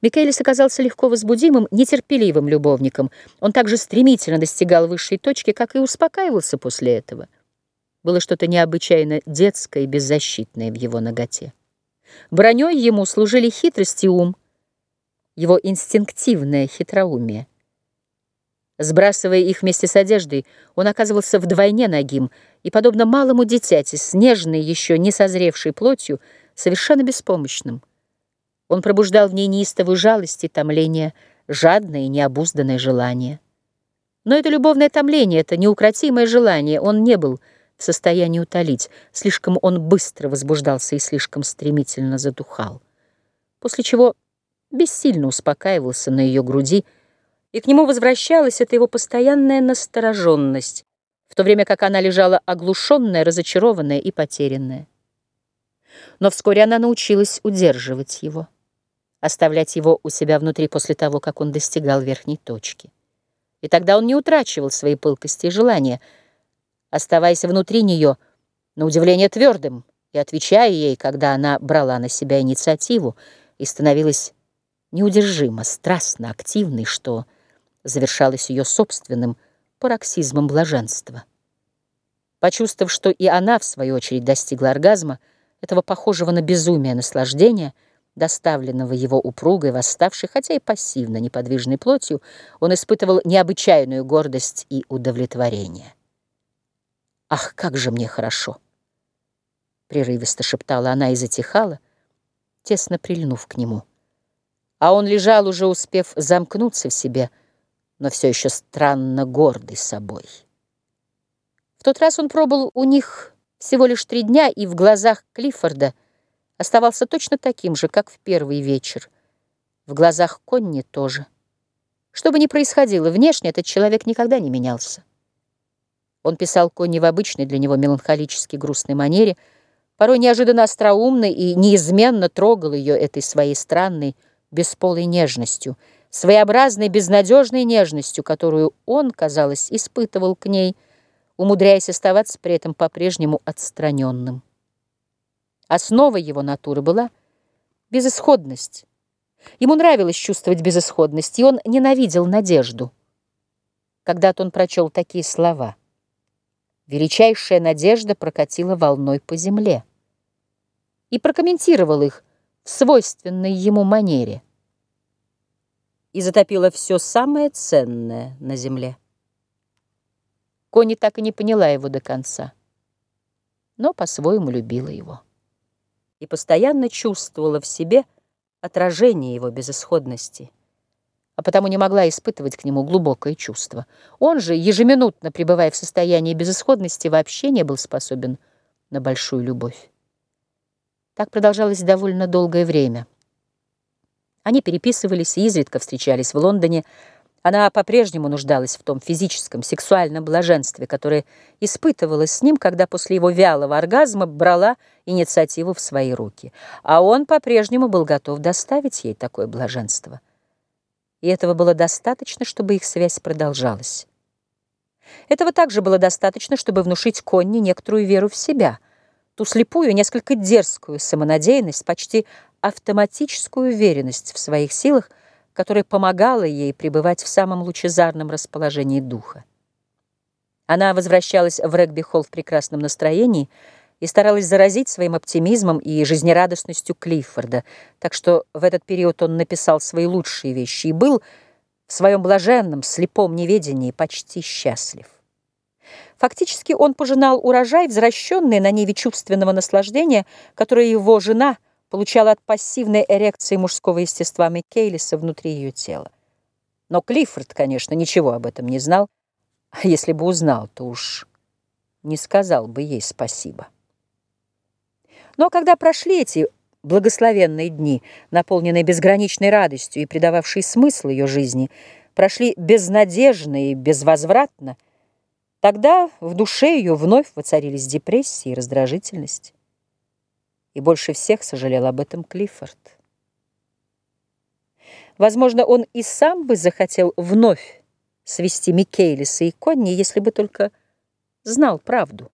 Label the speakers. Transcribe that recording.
Speaker 1: Микелис оказался легко возбудимым, нетерпеливым любовником. Он также стремительно достигал высшей точки, как и успокаивался после этого. Было что-то необычайно детское и беззащитное в его ноготе. Броней ему служили хитрость и ум, его инстинктивное хитроумие. Сбрасывая их вместе с одеждой, он оказывался вдвойне нагим и, подобно малому дитяти, с нежной, еще не созревшей плотью, совершенно беспомощным. Он пробуждал в ней неистовую жалость и томление, жадное и необузданное желание. Но это любовное томление, это неукротимое желание он не был в состоянии утолить. Слишком он быстро возбуждался и слишком стремительно затухал. После чего бессильно успокаивался на ее груди, и к нему возвращалась эта его постоянная настороженность, в то время как она лежала оглушенная, разочарованная и потерянная. Но вскоре она научилась удерживать его оставлять его у себя внутри после того, как он достигал верхней точки. И тогда он не утрачивал своей пылкости и желания, оставаясь внутри нее, на удивление твердым, и отвечая ей, когда она брала на себя инициативу и становилась неудержимо, страстно активной, что завершалось ее собственным пароксизмом блаженства. Почувствовав, что и она, в свою очередь, достигла оргазма, этого похожего на безумие наслаждения — доставленного его упругой, восставшей, хотя и пассивно неподвижной плотью, он испытывал необычайную гордость и удовлетворение. «Ах, как же мне хорошо!» Прерывисто шептала она и затихала, тесно прильнув к нему. А он лежал, уже успев замкнуться в себе, но все еще странно гордый собой. В тот раз он пробыл у них всего лишь три дня, и в глазах Клиффорда — оставался точно таким же, как в первый вечер. В глазах Конни тоже. Что бы ни происходило, внешне этот человек никогда не менялся. Он писал Конни в обычной для него меланхолически грустной манере, порой неожиданно остроумной и неизменно трогал ее этой своей странной, бесполой нежностью, своеобразной, безнадежной нежностью, которую он, казалось, испытывал к ней, умудряясь оставаться при этом по-прежнему отстраненным. Основой его натуры была безысходность. Ему нравилось чувствовать безысходность, и он ненавидел надежду. Когда-то он прочел такие слова. Величайшая надежда прокатила волной по земле и прокомментировал их в свойственной ему манере и затопила все самое ценное на земле. Кони так и не поняла его до конца, но по-своему любила его и постоянно чувствовала в себе отражение его безысходности, а потому не могла испытывать к нему глубокое чувство. Он же, ежеминутно пребывая в состоянии безысходности, вообще не был способен на большую любовь. Так продолжалось довольно долгое время. Они переписывались и изредка встречались в Лондоне, она по-прежнему нуждалась в том физическом, сексуальном блаженстве, которое испытывала с ним, когда после его вялого оргазма брала инициативу в свои руки. А он по-прежнему был готов доставить ей такое блаженство. И этого было достаточно, чтобы их связь продолжалась. Этого также было достаточно, чтобы внушить Конни некоторую веру в себя, ту слепую, несколько дерзкую самонадеянность, почти автоматическую уверенность в своих силах, которая помогала ей пребывать в самом лучезарном расположении духа. Она возвращалась в регби-холл в прекрасном настроении и старалась заразить своим оптимизмом и жизнерадостностью Клиффорда, так что в этот период он написал свои лучшие вещи и был в своем блаженном, слепом неведении почти счастлив. Фактически он пожинал урожай, возвращенный на ниве чувственного наслаждения, которое его жена – получала от пассивной эрекции мужского естества Миккейлиса внутри ее тела. Но Клиффорд, конечно, ничего об этом не знал, а если бы узнал, то уж не сказал бы ей спасибо. Но когда прошли эти благословенные дни, наполненные безграничной радостью и придававшие смысл ее жизни, прошли безнадежно и безвозвратно, тогда в душе ее вновь воцарились депрессия и раздражительность и больше всех сожалел об этом Клиффорд. Возможно, он и сам бы захотел вновь свести Микелиса и Конни, если бы только знал правду.